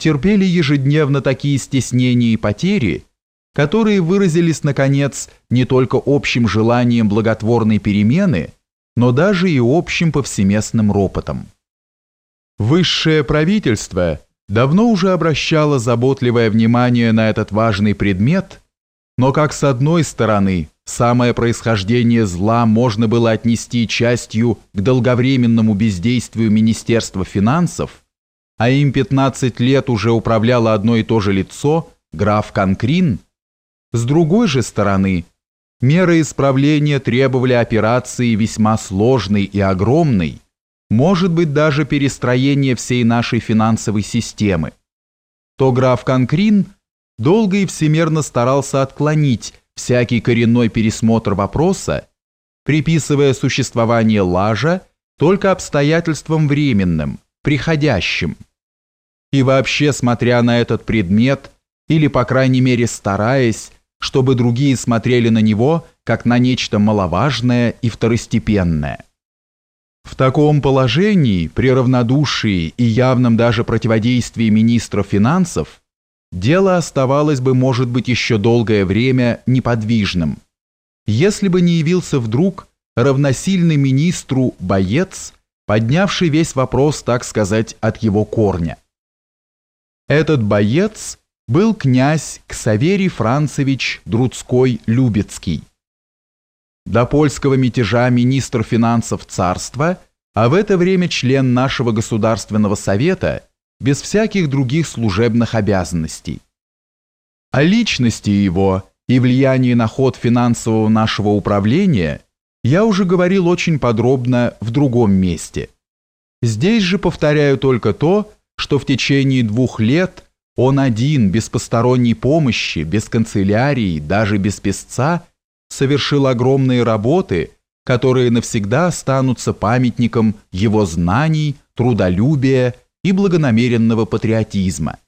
терпели ежедневно такие стеснения и потери, которые выразились, наконец, не только общим желанием благотворной перемены, но даже и общим повсеместным ропотом. Высшее правительство давно уже обращало заботливое внимание на этот важный предмет, но как с одной стороны самое происхождение зла можно было отнести частью к долговременному бездействию Министерства финансов, а им 15 лет уже управляло одно и то же лицо, граф Конкрин, с другой же стороны, меры исправления требовали операции весьма сложной и огромной, может быть даже перестроение всей нашей финансовой системы, то граф Конкрин долго и всемерно старался отклонить всякий коренной пересмотр вопроса, приписывая существование лажа только обстоятельствам временным, приходящим. И вообще, смотря на этот предмет, или, по крайней мере, стараясь, чтобы другие смотрели на него, как на нечто маловажное и второстепенное. В таком положении, при равнодушии и явном даже противодействии министра финансов, дело оставалось бы, может быть, еще долгое время неподвижным, если бы не явился вдруг равносильный министру боец, поднявший весь вопрос, так сказать, от его корня. Этот боец был князь Ксаверий Францевич Друцкой-Любецкий, до польского мятежа министр финансов царства, а в это время член нашего Государственного Совета без всяких других служебных обязанностей. О личности его и влиянии на ход финансового нашего управления я уже говорил очень подробно в другом месте. Здесь же повторяю только то, что в течение двух лет он один, без посторонней помощи, без канцелярии, даже без песца – совершил огромные работы, которые навсегда останутся памятником его знаний, трудолюбия и благонамеренного патриотизма.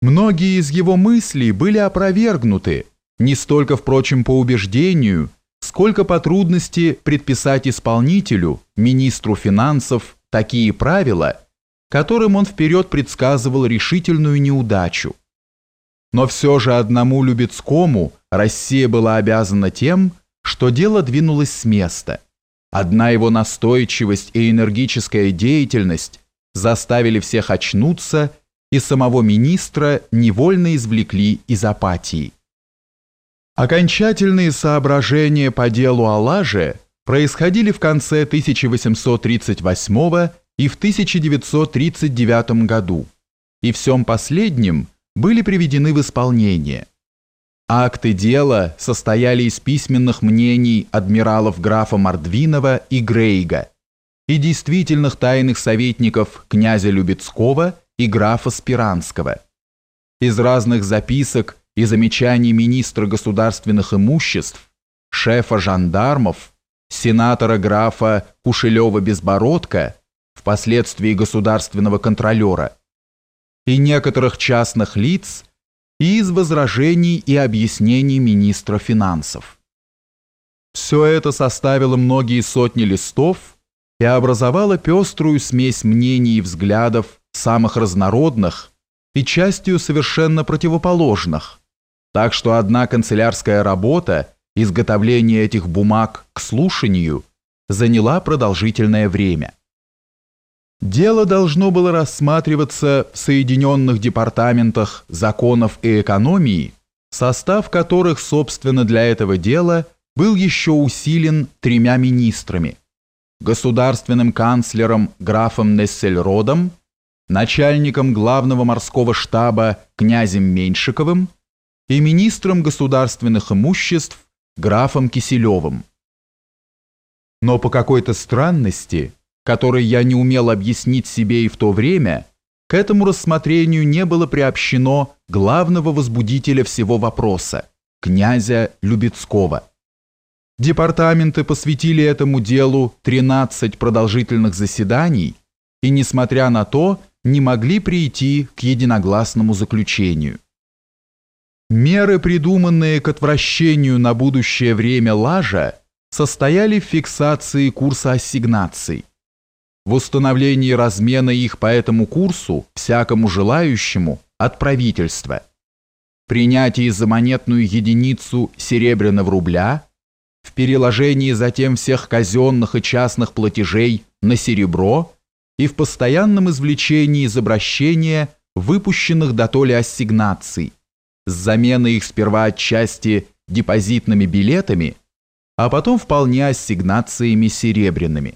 Многие из его мыслей были опровергнуты, не столько, впрочем, по убеждению, сколько по трудности предписать исполнителю, министру финансов, такие правила, которым он вперед предсказывал решительную неудачу. Но все же одному Любецкому Россия была обязана тем, что дело двинулось с места. Одна его настойчивость и энергическая деятельность заставили всех очнуться, и самого министра невольно извлекли из апатии. Окончательные соображения по делу о лаже происходили в конце 1838 и в 1939 году, и всем последнем были приведены в исполнение – Акты дела состояли из письменных мнений адмиралов графа Мордвинова и Грейга и действительных тайных советников князя Любецкого и графа Спиранского. Из разных записок и замечаний министра государственных имуществ, шефа жандармов, сенатора графа Кушелева-Безбородка, впоследствии государственного контролера, и некоторых частных лиц – и из возражений и объяснений министра финансов. Все это составило многие сотни листов и образовало пеструю смесь мнений и взглядов самых разнородных и частью совершенно противоположных, так что одна канцелярская работа, изготовление этих бумаг к слушанию, заняла продолжительное время. Дело должно было рассматриваться в Соединенных департаментах законов и экономии, состав которых, собственно, для этого дела был еще усилен тремя министрами – государственным канцлером графом Нессельродом, начальником главного морского штаба князем Меньшиковым и министром государственных имуществ графом Киселевым. Но по какой-то странности – который я не умел объяснить себе и в то время, к этому рассмотрению не было приобщено главного возбудителя всего вопроса, князя Любецкого. Департаменты посвятили этому делу 13 продолжительных заседаний и, несмотря на то, не могли прийти к единогласному заключению. Меры, придуманные к отвращению на будущее время лажа, состояли в фиксации курса ассигнаций, в установлении размена их по этому курсу всякому желающему от правительства, принятии за монетную единицу серебряного рубля, в переложении затем всех казенных и частных платежей на серебро и в постоянном извлечении из обращения выпущенных до толи ассигнаций, с заменой их сперва отчасти депозитными билетами, а потом вполне ассигнациями серебряными.